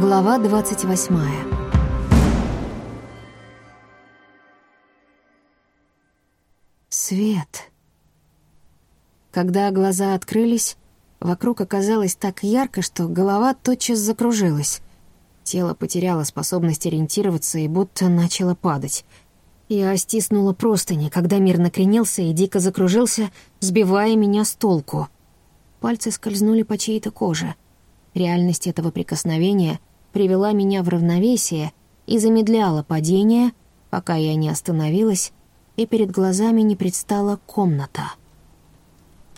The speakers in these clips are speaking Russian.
Глава 28 Свет. Когда глаза открылись, вокруг оказалось так ярко, что голова тотчас закружилась. Тело потеряло способность ориентироваться и будто начало падать. Я стиснула простыни, когда мир накренился и дико закружился, сбивая меня с толку. Пальцы скользнули по чьей-то коже — Реальность этого прикосновения привела меня в равновесие и замедляла падение, пока я не остановилась, и перед глазами не предстала комната.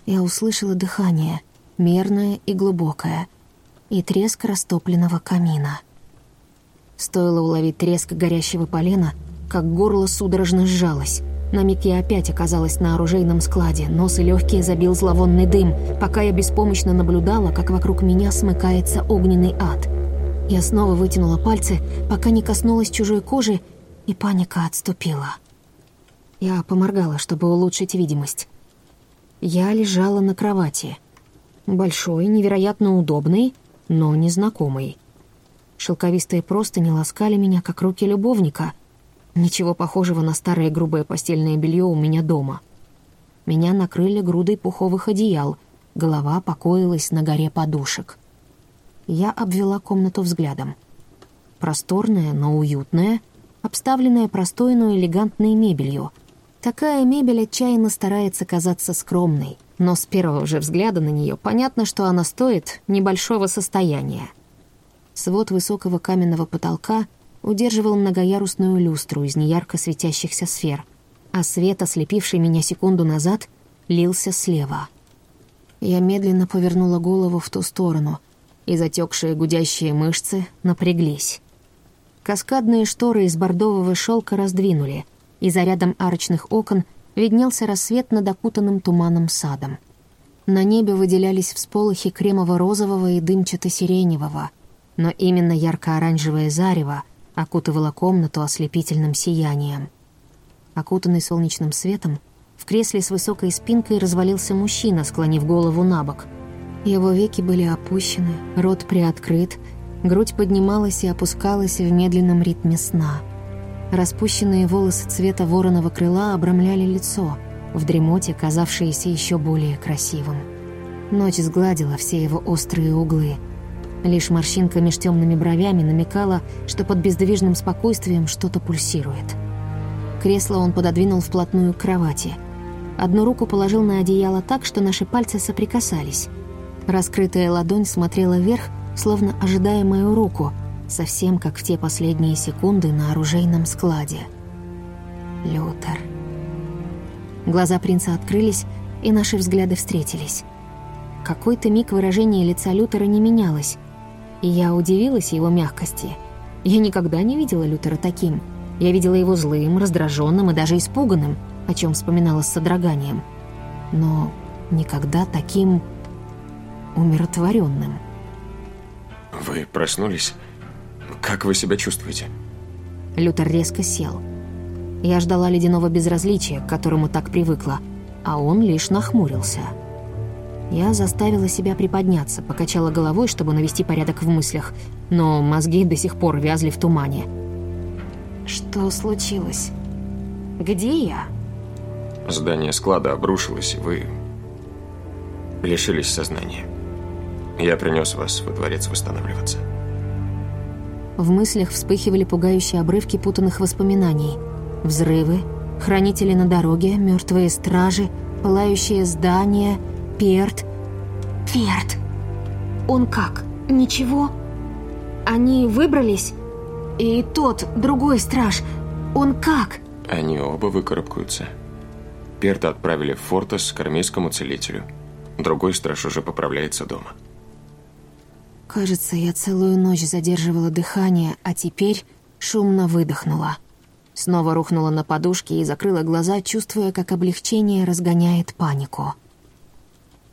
Я услышала дыхание, мерное и глубокое, и треск растопленного камина. Стоило уловить треск горящего полена, как горло судорожно сжалось — на миг я опять оказалась на оружейном складе. Нос и легкие забил зловонный дым, пока я беспомощно наблюдала, как вокруг меня смыкается огненный ад. Я снова вытянула пальцы, пока не коснулась чужой кожи, и паника отступила. Я поморгала, чтобы улучшить видимость. Я лежала на кровати. Большой, невероятно удобный, но незнакомый. Шелковистые простыни ласкали меня, как руки любовника — Ничего похожего на старое грубое постельное белье у меня дома. Меня накрыли грудой пуховых одеял, голова покоилась на горе подушек. Я обвела комнату взглядом. Просторная, но уютная, обставленная простой, но элегантной мебелью. Такая мебель отчаянно старается казаться скромной, но с первого же взгляда на нее понятно, что она стоит небольшого состояния. Свод высокого каменного потолка удерживал многоярусную люстру из неярко светящихся сфер, а свет, ослепивший меня секунду назад, лился слева. Я медленно повернула голову в ту сторону, и затекшие гудящие мышцы напряглись. Каскадные шторы из бордового шелка раздвинули, и за рядом арочных окон виднелся рассвет над окутанным туманом садом. На небе выделялись всполохи кремово-розового и дымчато-сиреневого, но именно ярко-оранжевое зарево — окутывала комнату ослепительным сиянием. Окутанный солнечным светом, в кресле с высокой спинкой развалился мужчина, склонив голову на бок. Его веки были опущены, рот приоткрыт, грудь поднималась и опускалась в медленном ритме сна. Распущенные волосы цвета вороного крыла обрамляли лицо, в дремоте казавшееся еще более красивым. Ночь сгладила все его острые углы — Лишь морщинка меж темными бровями намекала, что под бездвижным спокойствием что-то пульсирует. Кресло он пододвинул вплотную к кровати. Одну руку положил на одеяло так, что наши пальцы соприкасались. Раскрытая ладонь смотрела вверх, словно ожидая мою руку, совсем как в те последние секунды на оружейном складе. Лютер. Глаза принца открылись, и наши взгляды встретились. Какой-то миг выражение лица Лютера не менялось, и я удивилась его мягкости. Я никогда не видела Лютера таким. Я видела его злым, раздраженным и даже испуганным, о чем вспоминала с содроганием. Но никогда таким умиротворенным. Вы проснулись? Как вы себя чувствуете? Лютер резко сел. Я ждала ледяного безразличия, к которому так привыкла, а он лишь нахмурился. Я заставила себя приподняться, покачала головой, чтобы навести порядок в мыслях, но мозги до сих пор вязли в тумане. Что случилось? Где я? Здание склада обрушилось, и вы лишились сознания. Я принес вас во дворец восстанавливаться. В мыслях вспыхивали пугающие обрывки путанных воспоминаний. Взрывы, хранители на дороге, мертвые стражи, пылающие здания — Перт. Перт. Он как? Ничего? Они выбрались? И тот, другой страж, он как? Они оба выкарабкаются. Перта отправили в Фортес к армейскому целителю. Другой страж уже поправляется дома. Кажется, я целую ночь задерживала дыхание, а теперь шумно выдохнула. Снова рухнула на подушки и закрыла глаза, чувствуя, как облегчение разгоняет панику.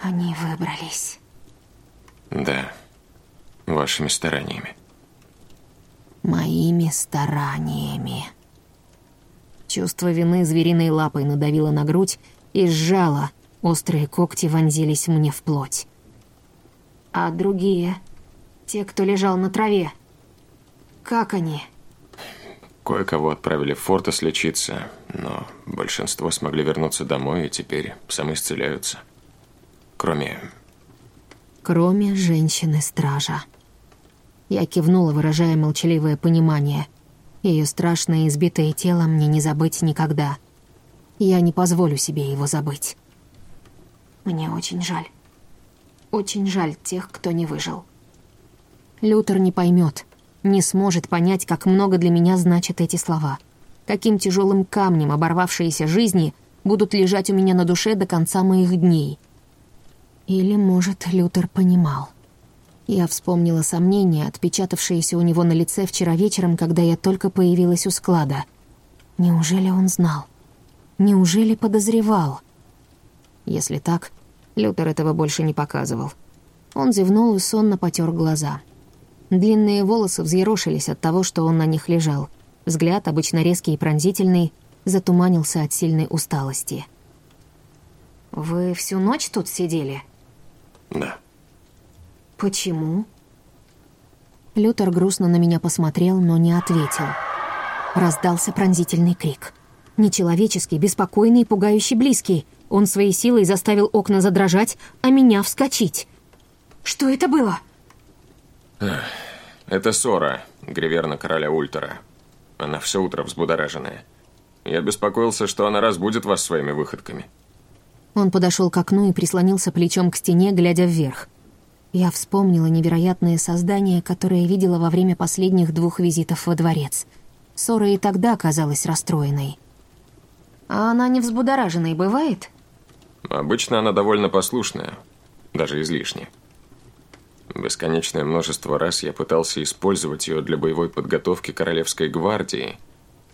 Они выбрались. Да, вашими стараниями. Моими стараниями. Чувство вины звериной лапой надавило на грудь и сжало. Острые когти вонзились мне в плоть. А другие? Те, кто лежал на траве? Как они?» Кое-кого отправили в Фортес лечиться, но большинство смогли вернуться домой и теперь самоисцеляются. Кроме... Кроме женщины-стража. Я кивнула, выражая молчаливое понимание. Ее страшное избитое тело мне не забыть никогда. Я не позволю себе его забыть. Мне очень жаль. Очень жаль тех, кто не выжил. Лютер не поймет, не сможет понять, как много для меня значат эти слова. Каким тяжелым камнем оборвавшиеся жизни будут лежать у меня на душе до конца моих дней. Или, может, Лютер понимал. Я вспомнила сомнения, отпечатавшиеся у него на лице вчера вечером, когда я только появилась у склада. Неужели он знал? Неужели подозревал? Если так, Лютер этого больше не показывал. Он зевнул и сонно потер глаза. Длинные волосы взъерошились от того, что он на них лежал. Взгляд, обычно резкий и пронзительный, затуманился от сильной усталости. «Вы всю ночь тут сидели?» Да. «Почему?» Лютер грустно на меня посмотрел, но не ответил. Раздался пронзительный крик. Нечеловеческий, беспокойный, пугающий близкий. Он своей силой заставил окна задрожать, а меня вскочить. «Что это было?» Это Сора, гриверна короля Ультера. Она все утро взбудораженная. Я беспокоился, что она разбудит вас своими выходками. Он подошел к окну и прислонился плечом к стене, глядя вверх. Я вспомнила невероятное создание, которое видела во время последних двух визитов во дворец. Сора и тогда казалась расстроенной. «А она не взбудораженной бывает?» Обычно она довольно послушная, даже излишне. Бесконечное множество раз я пытался использовать ее для боевой подготовки Королевской гвардии,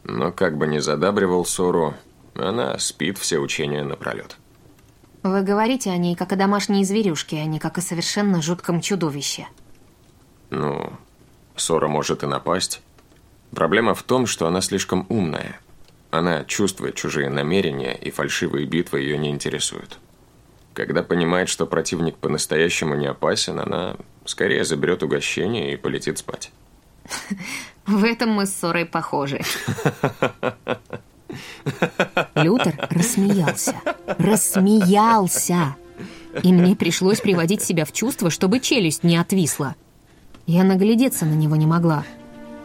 но как бы ни задабривал Сору, она спит все учения напролет. Вы говорите о ней как о домашней зверюшке, а не как о совершенно жутком чудовище. Ну, Сора может и напасть. Проблема в том, что она слишком умная. Она чувствует чужие намерения, и фальшивые битвы ее не интересуют. Когда понимает, что противник по-настоящему не опасен, она скорее заберет угощение и полетит спать. В этом мы с Сорой похожи. Лютер рассмеялся. Рассмеялся! И мне пришлось приводить себя в чувство, чтобы челюсть не отвисла. Я наглядеться на него не могла.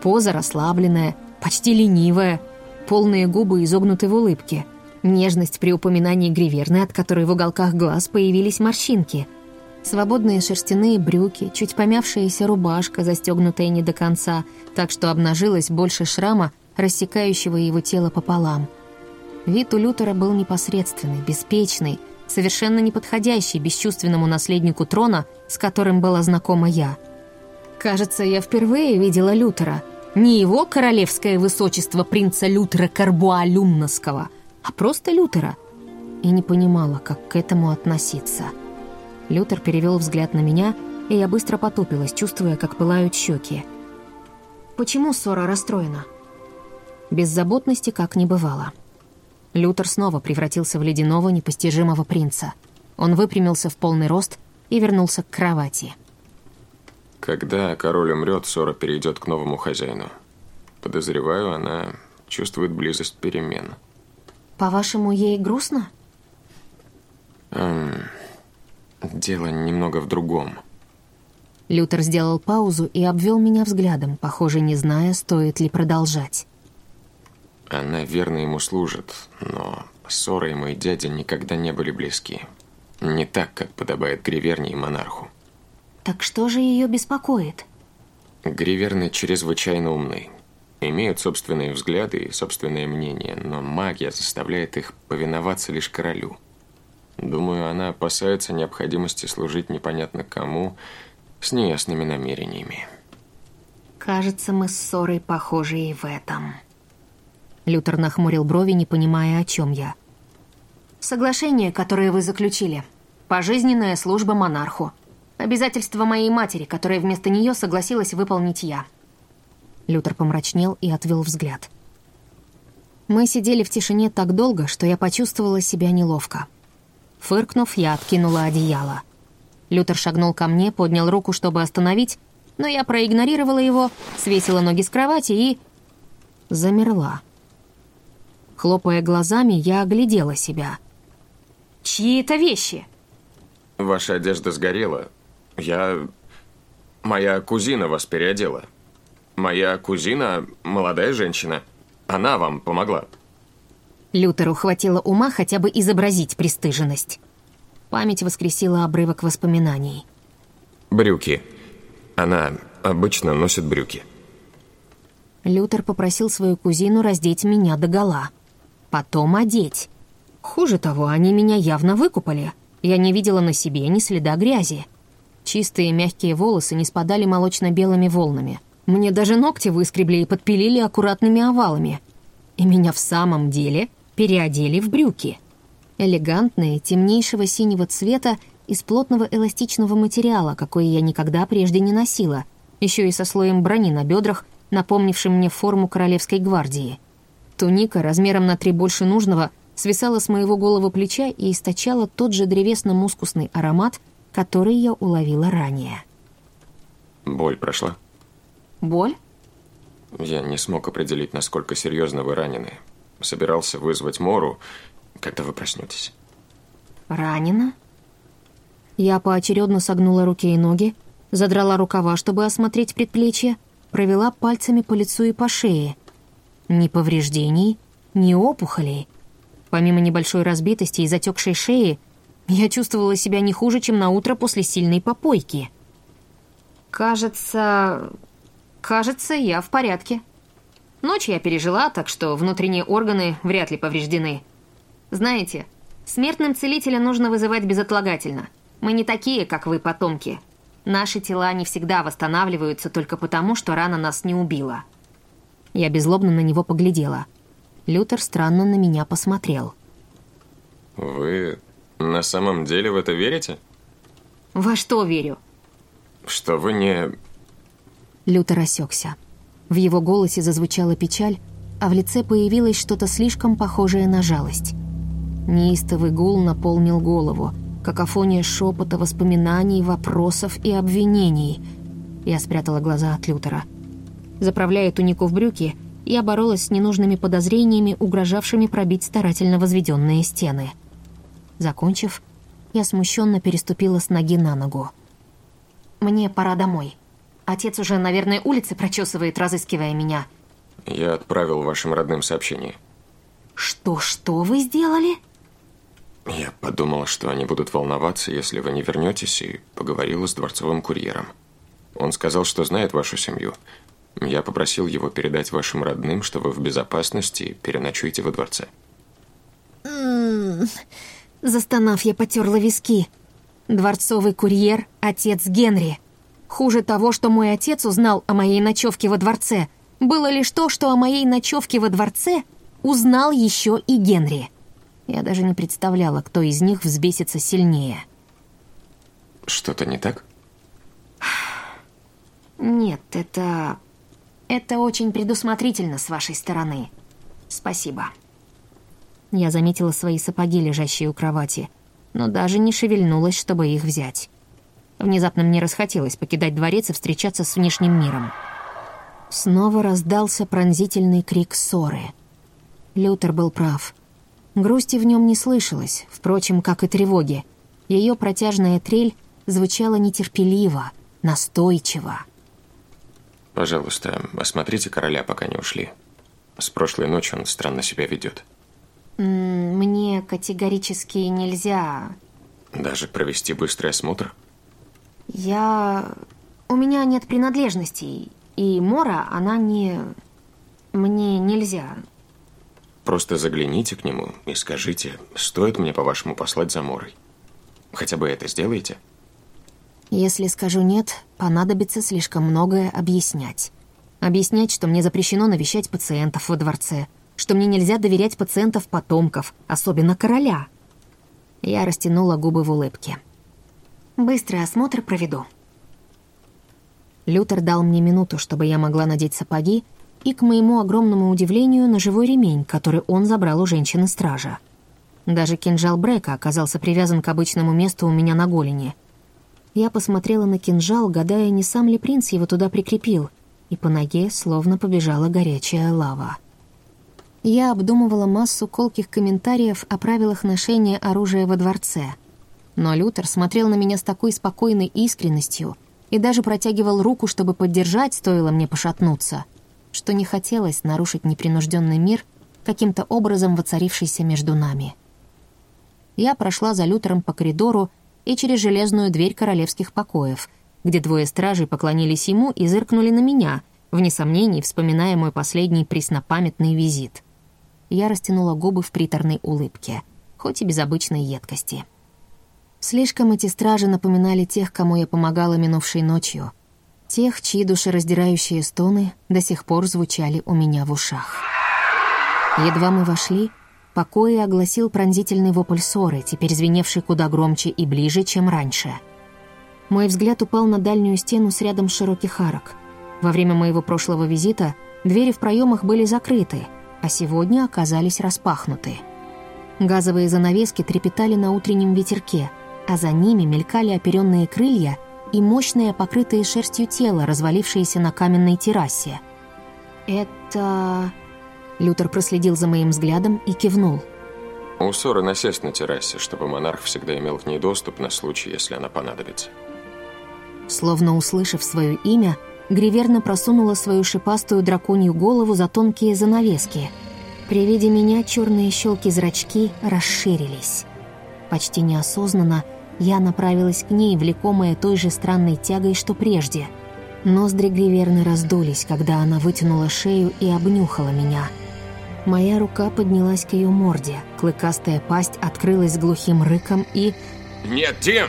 Поза расслабленная, почти ленивая, полные губы изогнуты в улыбке. Нежность при упоминании гриверны, от которой в уголках глаз появились морщинки. Свободные шерстяные брюки, чуть помявшаяся рубашка, застегнутая не до конца, так что обнажилось больше шрама, рассекающего его тело пополам. Вид у Лютера был непосредственный, беспечный, совершенно неподходящий бесчувственному наследнику трона, с которым была знакома я. Кажется, я впервые видела Лютера. Не его королевское высочество принца Лютера Карбуа Люмносского, а просто Лютера. И не понимала, как к этому относиться. Лютер перевел взгляд на меня, и я быстро потупилась, чувствуя, как пылают щеки. «Почему ссора расстроена?» Беззаботности как не бывало. Лютер снова превратился в ледяного, непостижимого принца. Он выпрямился в полный рост и вернулся к кровати. Когда король умрет, Сора перейдет к новому хозяину. Подозреваю, она чувствует близость перемен. По-вашему, ей грустно? Эм, дело немного в другом. Лютер сделал паузу и обвел меня взглядом, похоже, не зная, стоит ли продолжать. Она верно ему служит, но Сора и мой дядя никогда не были близки. Не так, как подобает Гриверне и монарху. Так что же ее беспокоит? Гриверны чрезвычайно умны. Имеют собственные взгляды и собственное мнение, но магия заставляет их повиноваться лишь королю. Думаю, она опасается необходимости служить непонятно кому с неясными намерениями. Кажется, мы с Сорой похожи и в этом. Лютер нахмурил брови, не понимая, о чем я. Соглашение, которое вы заключили. Пожизненная служба монарху. Обязательство моей матери, которое вместо нее согласилась выполнить я. Лютер помрачнел и отвел взгляд. Мы сидели в тишине так долго, что я почувствовала себя неловко. Фыркнув, я откинула одеяло. Лютер шагнул ко мне, поднял руку, чтобы остановить, но я проигнорировала его, свесила ноги с кровати и... замерла. Хлопая глазами, я оглядела себя. «Чьи это вещи?» Ваша одежда сгорела. Я... Моя кузина вас переодела. Моя кузина — молодая женщина. Она вам помогла. Лютеру хватило ума хотя бы изобразить пристыженность. Память воскресила обрывок воспоминаний. Брюки. Она обычно носит брюки. Лютер попросил свою кузину раздеть меня догола. Потом одеть. Хуже того, они меня явно выкупали. Я не видела на себе ни следа грязи. Чистые мягкие волосы не спадали молочно-белыми волнами. Мне даже ногти выскребли и подпилили аккуратными овалами. И меня в самом деле переодели в брюки. Элегантные, темнейшего синего цвета из плотного эластичного материала, какой я никогда прежде не носила, еще и со слоем брони на бедрах, напомнившим мне форму королевской гвардии. Туника размером на три больше нужного свисала с моего голого плеча и источала тот же древесно-мускусный аромат, который я уловила ранее. Боль прошла? Боль? Я не смог определить, насколько серьезно вы ранены. Собирался вызвать Мору, когда вы проснетесь. Ранена? Я поочередно согнула руки и ноги, задрала рукава, чтобы осмотреть предплечье, провела пальцами по лицу и по шее. Ни повреждений, ни опухолей. Помимо небольшой разбитости и затекшей шеи, я чувствовала себя не хуже, чем на утро после сильной попойки. Кажется... Кажется, я в порядке. Ночь я пережила, так что внутренние органы вряд ли повреждены. Знаете, смертным целителя нужно вызывать безотлагательно. Мы не такие, как вы, потомки. Наши тела не всегда восстанавливаются только потому, что рана нас не убила. Я беззлобно на него поглядела. Лютер странно на меня посмотрел. Вы на самом деле в это верите? Во что верю? Что вы не... Лютер осекся. В его голосе зазвучала печаль, а в лице появилось что-то слишком похожее на жалость. Неистовый гул наполнил голову, какофония шепота, воспоминаний, вопросов и обвинений. Я спрятала глаза от Лютера. Заправляя тунику в брюки, я боролась с ненужными подозрениями, угрожавшими пробить старательно возведенные стены. Закончив, я смущенно переступила с ноги на ногу. «Мне пора домой. Отец уже, наверное, улицы прочесывает, разыскивая меня». Я отправил вашим родным сообщение. «Что-что вы сделали?» Я подумал, что они будут волноваться, если вы не вернетесь, и поговорил с дворцовым курьером. Он сказал, что знает вашу семью. Я попросил его передать вашим родным, что вы в безопасности и переночуете во дворце. Застонав, я потерла виски. Дворцовый курьер — отец Генри. Хуже того, что мой отец узнал о моей ночевке во дворце, было лишь то, что о моей ночевке во дворце узнал еще и Генри. Я даже не представляла, кто из них взбесится сильнее. Что-то не так? Нет, это... Это очень предусмотрительно с вашей стороны. Спасибо. Я заметила свои сапоги, лежащие у кровати, но даже не шевельнулась, чтобы их взять. Внезапно мне расхотелось покидать дворец и встречаться с внешним миром. Снова раздался пронзительный крик ссоры. Лютер был прав. Грусти в нем не слышалось, впрочем, как и тревоги. Ее протяжная трель звучала нетерпеливо, настойчиво. Пожалуйста, осмотрите короля, пока не ушли. С прошлой ночи он странно себя ведет. Мне категорически нельзя. Даже провести быстрый осмотр? Я... У меня нет принадлежностей, и Мора, она не... Мне нельзя. Просто загляните к нему и скажите, стоит мне, по-вашему, послать за Морой? Хотя бы это сделайте. Если скажу «нет», понадобится слишком многое объяснять. Объяснять, что мне запрещено навещать пациентов во дворце, что мне нельзя доверять пациентов потомков, особенно короля. Я растянула губы в улыбке. Быстрый осмотр проведу. Лютер дал мне минуту, чтобы я могла надеть сапоги, и, к моему огромному удивлению, ножевой ремень, который он забрал у женщины-стража. Даже кинжал Брека оказался привязан к обычному месту у меня на голени. Я посмотрела на кинжал, гадая, не сам ли принц его туда прикрепил, и по ноге словно побежала горячая лава. Я обдумывала массу колких комментариев о правилах ношения оружия во дворце. Но Лютер смотрел на меня с такой спокойной искренностью и даже протягивал руку, чтобы поддержать, стоило мне пошатнуться, что не хотелось нарушить непринужденный мир, каким-то образом воцарившийся между нами. Я прошла за Лютером по коридору и через железную дверь королевских покоев, где двое стражей поклонились ему и зыркнули на меня, вне сомнений вспоминая мой последний преснопамятный визит. Я растянула губы в приторной улыбке, хоть и без обычной едкости. Слишком эти стражи напоминали тех, кому я помогала минувшей ночью. Тех, чьи душераздирающие стоны до сих пор звучали у меня в ушах. Едва мы вошли — покое огласил пронзительный вопль ссоры, теперь звеневший куда громче и ближе, чем раньше. Мой взгляд упал на дальнюю стену с рядом широких арок. Во время моего прошлого визита двери в проемах были закрыты, а сегодня оказались распахнуты. Газовые занавески трепетали на утреннем ветерке, а за ними мелькали оперенные крылья и мощное покрытое шерстью тело, развалившееся на каменной террасе. «Это...» Лютер проследил за моим взглядом и кивнул. У Соры насест на террасе, чтобы монарх всегда имел к ней доступ на случай, если она понадобится. Словно услышав свое имя, Гриверна просунула свою шипастую драконью голову за тонкие занавески. При виде меня черные щелки зрачки расширились. Почти неосознанно я направилась к ней, влекомая той же странной тягой, что прежде. Ноздри Гриверны раздулись, когда она вытянула шею и обнюхала меня — Моя рука поднялась к ее морде. Клыкастая пасть открылась глухим рыком и... «Нет, Дим!»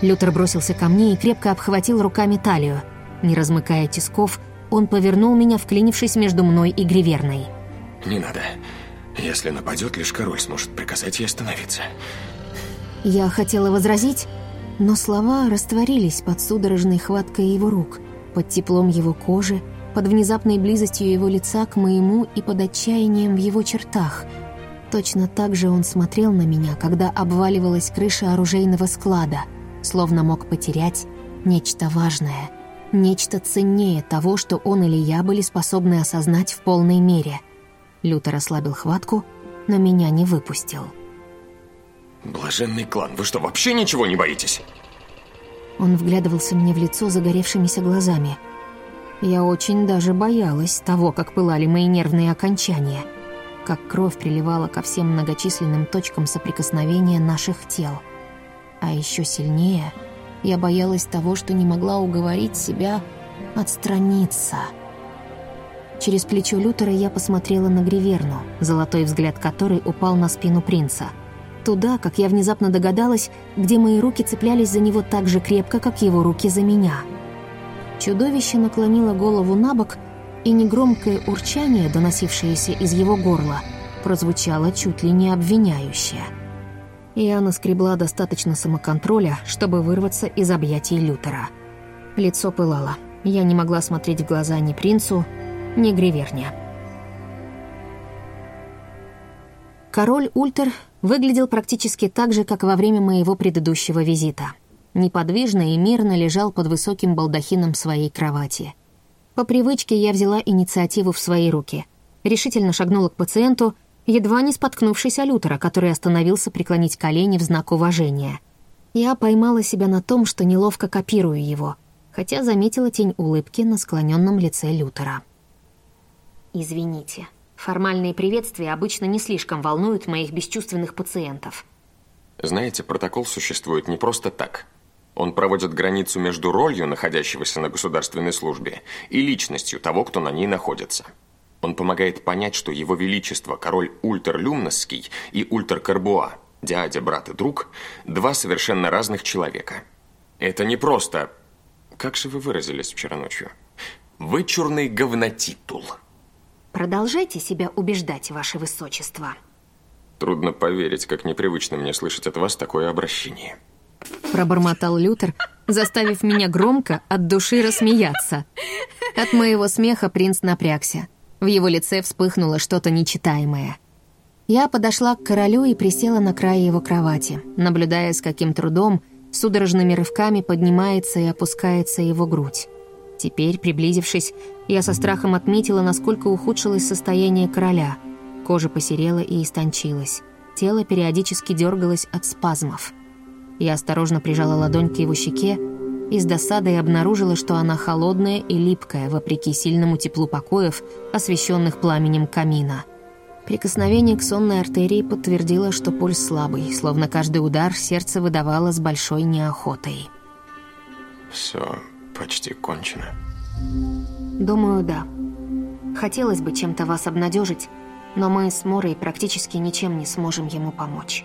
Лютер бросился ко мне и крепко обхватил руками талию. Не размыкая тисков, он повернул меня, вклинившись между мной и Гриверной. «Не надо. Если нападет, лишь король сможет приказать ей остановиться». Я хотела возразить, но слова растворились под судорожной хваткой его рук, под теплом его кожи, под внезапной близостью его лица к моему и под отчаянием в его чертах. Точно так же он смотрел на меня, когда обваливалась крыша оружейного склада, словно мог потерять нечто важное, нечто ценнее того, что он или я были способны осознать в полной мере. Лютер ослабил хватку, но меня не выпустил. «Блаженный клан, вы что, вообще ничего не боитесь?» Он вглядывался мне в лицо загоревшимися глазами – я очень даже боялась того, как пылали мои нервные окончания, как кровь приливала ко всем многочисленным точкам соприкосновения наших тел. А еще сильнее я боялась того, что не могла уговорить себя отстраниться. Через плечо Лютера я посмотрела на Гриверну, золотой взгляд которой упал на спину принца. Туда, как я внезапно догадалась, где мои руки цеплялись за него так же крепко, как его руки за меня — Чудовище наклонило голову на бок, и негромкое урчание, доносившееся из его горла, прозвучало чуть ли не обвиняюще. Я наскребла достаточно самоконтроля, чтобы вырваться из объятий Лютера. Лицо пылало. Я не могла смотреть в глаза ни принцу, ни Гриверне. Король Ультер выглядел практически так же, как во время моего предыдущего визита — неподвижно и мирно лежал под высоким балдахином своей кровати. По привычке я взяла инициативу в свои руки. Решительно шагнула к пациенту, едва не споткнувшись о Лютера, который остановился преклонить колени в знак уважения. Я поймала себя на том, что неловко копирую его, хотя заметила тень улыбки на склоненном лице Лютера. «Извините, формальные приветствия обычно не слишком волнуют моих бесчувственных пациентов». «Знаете, протокол существует не просто так», он проводит границу между ролью находящегося на государственной службе и личностью того, кто на ней находится. Он помогает понять, что его величество, король Ультерлюмносский и Ультер-Карбуа, дядя, брат и друг, два совершенно разных человека. Это не просто... Как же вы выразились вчера ночью? Вычурный говнотитул. Продолжайте себя убеждать, ваше высочество. Трудно поверить, как непривычно мне слышать от вас такое обращение. Пробормотал Лютер, заставив меня громко от души рассмеяться. От моего смеха принц напрягся. В его лице вспыхнуло что-то нечитаемое. Я подошла к королю и присела на край его кровати, наблюдая, с каким трудом, Судорожными рывками поднимается и опускается его грудь. Теперь, приблизившись, я со страхом отметила, насколько ухудшилось состояние короля. Кожа посерела и истончилась. Тело периодически дергалось от спазмов. Я осторожно прижала ладонь к его щеке и с досадой обнаружила, что она холодная и липкая, вопреки сильному теплу покоев, освещенных пламенем камина. Прикосновение к сонной артерии подтвердило, что пульс слабый, словно каждый удар сердце выдавало с большой неохотой. Все почти кончено. Думаю, да. Хотелось бы чем-то вас обнадежить, но мы с Морой практически ничем не сможем ему помочь.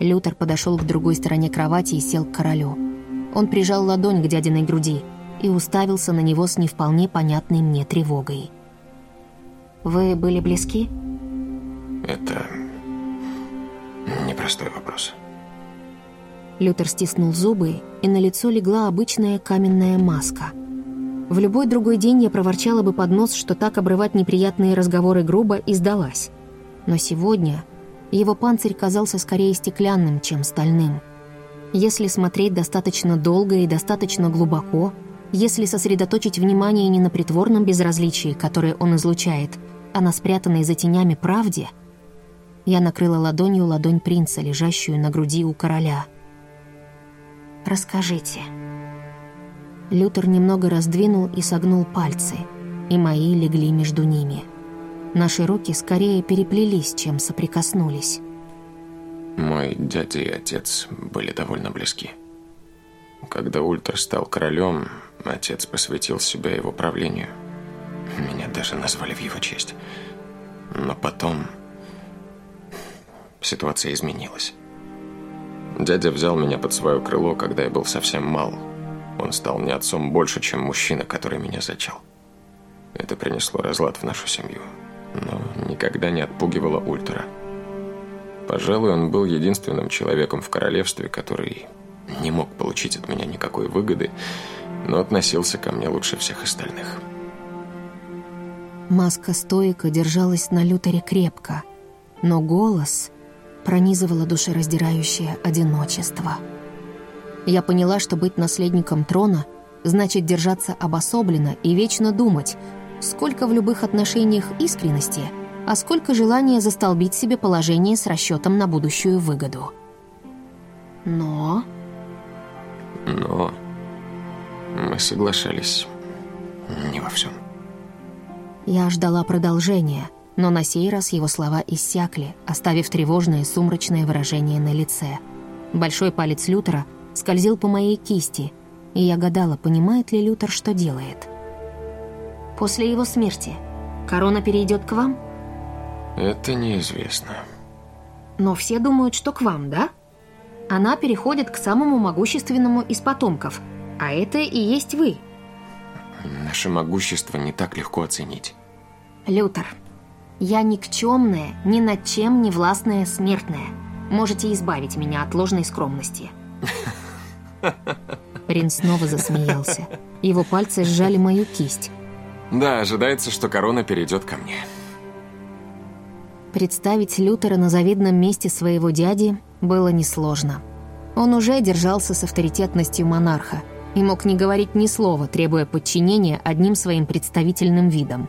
Лютер подошел к другой стороне кровати и сел к королю. Он прижал ладонь к дядиной груди и уставился на него с не вполне понятной мне тревогой. «Вы были близки?» Это непростой вопрос. Лютер стиснул зубы, и на лицо легла обычная каменная маска. В любой другой день я проворчала бы под нос, что так обрывать неприятные разговоры грубо, и сдалась. Но сегодня его панцирь казался скорее стеклянным, чем стальным. Если смотреть достаточно долго и достаточно глубоко, если сосредоточить внимание не на притворном безразличии, которое он излучает, а на спрятанной за тенями правде, я накрыла ладонью ладонь принца, лежащую на груди у короля. «Расскажите». Лютер немного раздвинул и согнул пальцы, и мои легли между ними. Наши руки скорее переплелись, чем соприкоснулись. Мой дядя и отец были довольно близки. Когда Ультр стал королем, отец посвятил себя его правлению. Меня даже назвали в его честь. Но потом ситуация изменилась. Дядя взял меня под свое крыло, когда я был совсем мал. Он стал мне отцом больше, чем мужчина, который меня зачал. Это принесло разлад в нашу семью, но никогда не отпугивало Ультра. Пожалуй, он был единственным человеком в королевстве, который не мог получить от меня никакой выгоды, но относился ко мне лучше всех остальных. Маска стойка держалась на Лютере крепко, но голос пронизывало душераздирающее одиночество. Я поняла, что быть наследником трона значит держаться обособленно и вечно думать, сколько в любых отношениях искренности – а сколько желания застолбить себе положение с расчетом на будущую выгоду. Но... Но... Мы соглашались не во всем. Я ждала продолжения, но на сей раз его слова иссякли, оставив тревожное сумрачное выражение на лице. Большой палец Лютера скользил по моей кисти, и я гадала, понимает ли Лютер, что делает. «После его смерти корона перейдет к вам?» Это неизвестно. Но все думают, что к вам, да? Она переходит к самому могущественному из потомков, а это и есть вы. Наше могущество не так легко оценить. Лютер, я никчемная, ни над чем не властная смертная. Можете избавить меня от ложной скромности. Принц снова засмеялся. Его пальцы сжали мою кисть. Да, ожидается, что корона перейдет ко мне. Представить Лютера на завидном месте своего дяди было несложно. Он уже держался с авторитетностью монарха и мог не говорить ни слова, требуя подчинения одним своим представительным видом.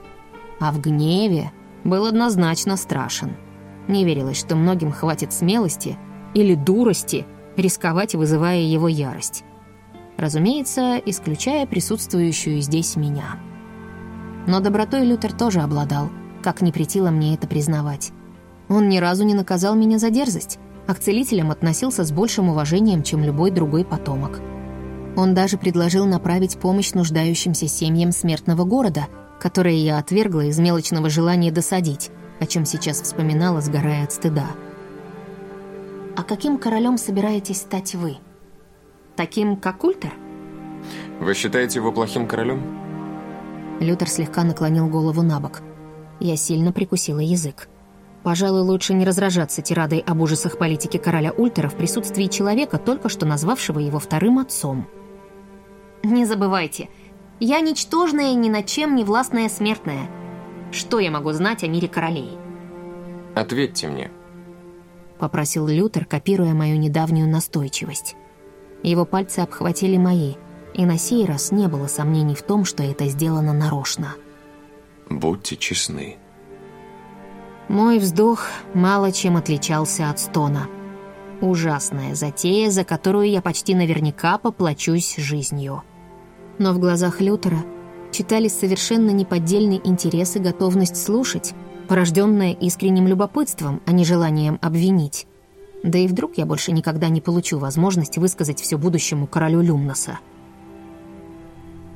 А в гневе был однозначно страшен. Не верилось, что многим хватит смелости или дурости рисковать, вызывая его ярость. Разумеется, исключая присутствующую здесь меня. Но добротой Лютер тоже обладал – как не претило мне это признавать. Он ни разу не наказал меня за дерзость, а к целителям относился с большим уважением, чем любой другой потомок. Он даже предложил направить помощь нуждающимся семьям смертного города, которые я отвергла из мелочного желания досадить, о чем сейчас вспоминала, сгорая от стыда. «А каким королем собираетесь стать вы? Таким, как Ультер?» «Вы считаете его плохим королем?» Лютер слегка наклонил голову на бок. Я сильно прикусила язык. Пожалуй, лучше не разражаться тирадой об ужасах политики короля Ультера в присутствии человека, только что назвавшего его вторым отцом. «Не забывайте, я ничтожная, ни над чем не властная смертная. Что я могу знать о мире королей?» «Ответьте мне», — попросил Лютер, копируя мою недавнюю настойчивость. Его пальцы обхватили мои, и на сей раз не было сомнений в том, что это сделано нарочно. Будьте честны. Мой вздох мало чем отличался от стона. Ужасная затея, за которую я почти наверняка поплачусь жизнью. Но в глазах Лютера читались совершенно неподдельный интерес и готовность слушать, порожденная искренним любопытством, а не желанием обвинить. Да и вдруг я больше никогда не получу возможность высказать все будущему королю Люмноса.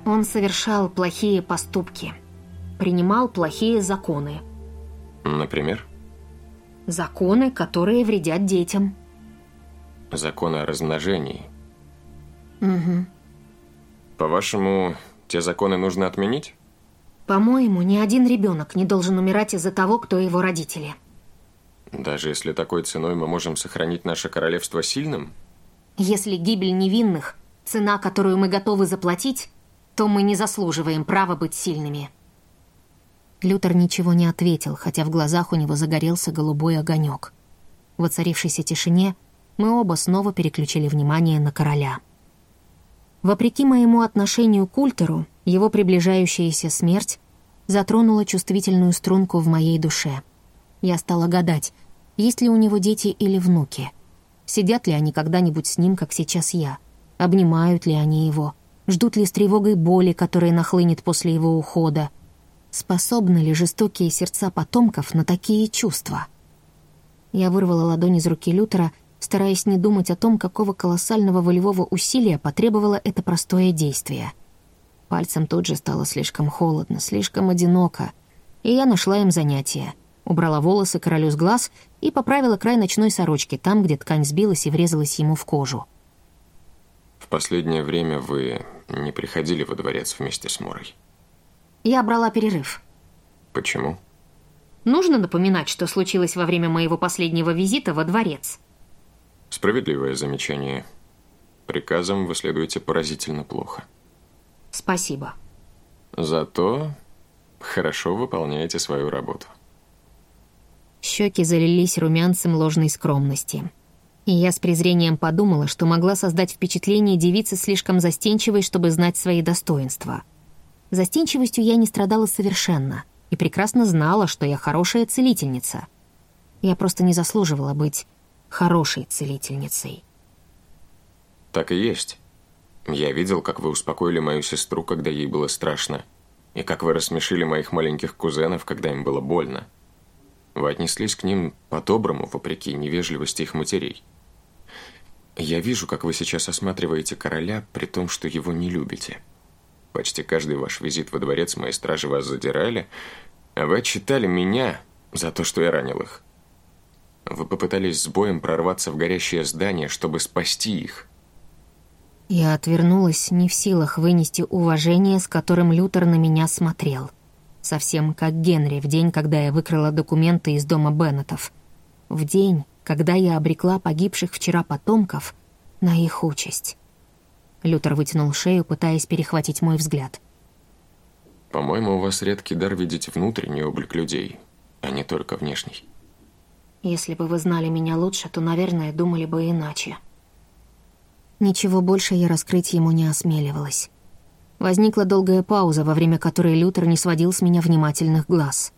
Он совершал плохие поступки, принимал плохие законы. Например? Законы, которые вредят детям. Законы о размножении. Угу. По-вашему, те законы нужно отменить? По-моему, ни один ребенок не должен умирать из-за того, кто его родители. Даже если такой ценой мы можем сохранить наше королевство сильным? Если гибель невинных – цена, которую мы готовы заплатить, то мы не заслуживаем права быть сильными. Лютер ничего не ответил, хотя в глазах у него загорелся голубой огонек. В оцарившейся тишине мы оба снова переключили внимание на короля. Вопреки моему отношению к Ультеру, его приближающаяся смерть затронула чувствительную струнку в моей душе. Я стала гадать, есть ли у него дети или внуки. Сидят ли они когда-нибудь с ним, как сейчас я? Обнимают ли они его? Ждут ли с тревогой боли, которая нахлынет после его ухода? Способны ли жестокие сердца потомков на такие чувства? Я вырвала ладонь из руки Лютера стараясь не думать о том, какого колоссального волевого усилия потребовало это простое действие. Пальцем тут же стало слишком холодно, слишком одиноко, и я нашла им занятие. Убрала волосы королю с глаз и поправила край ночной сорочки там, где ткань сбилась и врезалась ему в кожу. В последнее время вы не приходили во дворец вместе с Морой. Я брала перерыв. Почему? Нужно напоминать, что случилось во время моего последнего визита во дворец. Справедливое замечание. Приказам вы следуете поразительно плохо. Спасибо. Зато хорошо выполняете свою работу. Щеки залились румянцем ложной скромности. И я с презрением подумала, что могла создать впечатление девицы слишком застенчивой, чтобы знать свои достоинства. Застенчивостью я не страдала совершенно и прекрасно знала, что я хорошая целительница. Я просто не заслуживала быть хорошей целительницей. Так и есть. Я видел, как вы успокоили мою сестру, когда ей было страшно, и как вы рассмешили моих маленьких кузенов, когда им было больно. Вы отнеслись к ним по-доброму, вопреки невежливости их матерей. Я вижу, как вы сейчас осматриваете короля, при том, что его не любите. Почти каждый ваш визит во дворец мои стражи вас задирали, а вы отчитали меня за то, что я ранил их. Вы попытались с боем прорваться в горящее здание, чтобы спасти их. Я отвернулась, не в силах вынести уважение, с которым Лютер на меня смотрел. Совсем как Генри в день, когда я выкрала документы из дома Беннетов. В день, когда я обрекла погибших вчера потомков на их участь. Лютер вытянул шею, пытаясь перехватить мой взгляд. «По-моему, у вас редкий дар видеть внутренний облик людей, а не только внешний». Если бы вы знали меня лучше, то, наверное, думали бы иначе. Ничего больше я раскрыть ему не осмеливалась. Возникла долгая пауза, во время которой Лютер не сводил с меня внимательных глаз.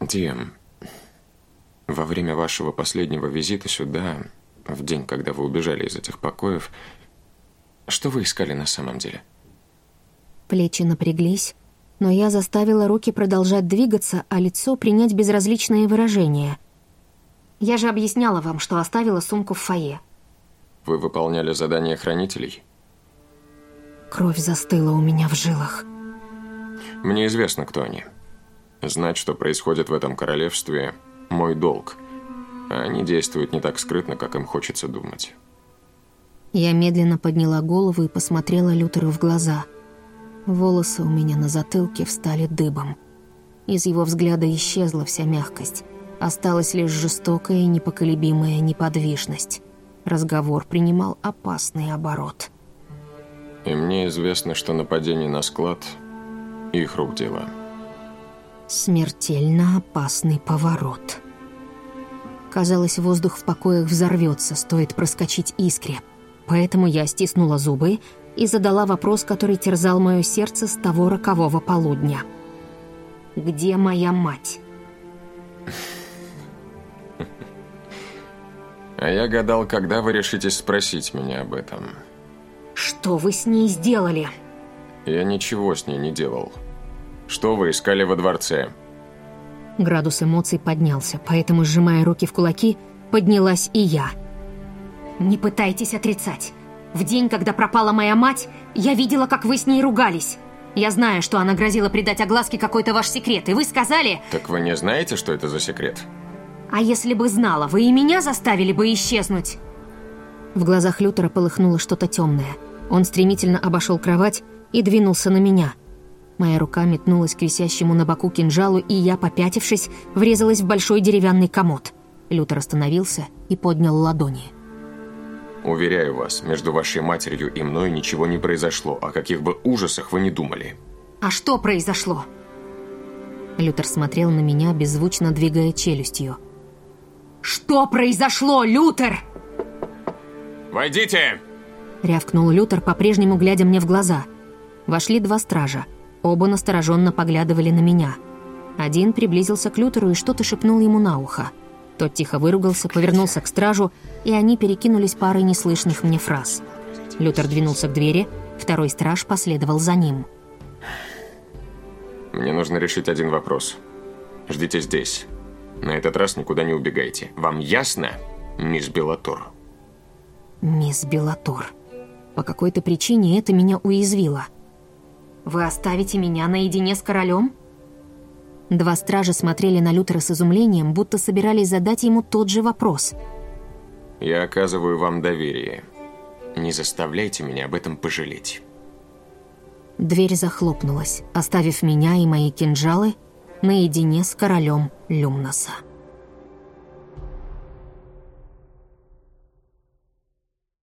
«Диэм, во время вашего последнего визита сюда, в день, когда вы убежали из этих покоев, что вы искали на самом деле?» Плечи напряглись, но я заставила руки продолжать двигаться, а лицо принять безразличное выражение. Я же объясняла вам, что оставила сумку в фойе. Вы выполняли задание хранителей? Кровь застыла у меня в жилах. Мне известно, кто они. Знать, что происходит в этом королевстве – мой долг. А они действуют не так скрытно, как им хочется думать. Я медленно подняла голову и посмотрела Лютеру в глаза – Волосы у меня на затылке встали дыбом. Из его взгляда исчезла вся мягкость. Осталась лишь жестокая и непоколебимая неподвижность. Разговор принимал опасный оборот. И мне известно, что нападение на склад – их рук дело. Смертельно опасный поворот. Казалось, воздух в покоях взорвется, стоит проскочить искре. Поэтому я стиснула зубы и задала вопрос, который терзал мое сердце с того рокового полудня. «Где моя мать?» А я гадал, когда вы решитесь спросить меня об этом. «Что вы с ней сделали?» Я ничего с ней не делал. Что вы искали во дворце? Градус эмоций поднялся, поэтому, сжимая руки в кулаки, поднялась и я. «Не пытайтесь отрицать. В день, когда пропала моя мать, я видела, как вы с ней ругались. Я знаю, что она грозила придать огласке какой-то ваш секрет, и вы сказали...» Так вы не знаете, что это за секрет? А если бы знала, вы и меня заставили бы исчезнуть?» В глазах Лютера полыхнуло что-то темное. Он стремительно обошел кровать и двинулся на меня. Моя рука метнулась к висящему на боку кинжалу, и я, попятившись, врезалась в большой деревянный комод. Лютер остановился и поднял ладони. Уверяю вас, между вашей матерью и мной ничего не произошло, о каких бы ужасах вы не думали. «А что произошло?» Лютер смотрел на меня, беззвучно двигая челюстью. «Что произошло, Лютер?» «Войдите!» Рявкнул Лютер, по-прежнему глядя мне в глаза. Вошли два стража. Оба настороженно поглядывали на меня. Один приблизился к Лютеру и что-то шепнул ему на ухо. Тот тихо выругался, повернулся к стражу, и они перекинулись парой неслышных мне фраз. Лютер двинулся к двери, второй страж последовал за ним. Мне нужно решить один вопрос. Ждите здесь. На этот раз никуда не убегайте. Вам ясно, мисс Белатор? Мисс Белатор. По какой-то причине это меня уязвило. Вы оставите меня наедине с королем? Два стража смотрели на Лютера с изумлением, будто собирались задать ему тот же вопрос. Я оказываю вам доверие. Не заставляйте меня об этом пожалеть. Дверь захлопнулась, оставив меня и мои кинжалы наедине с королем Люмноса.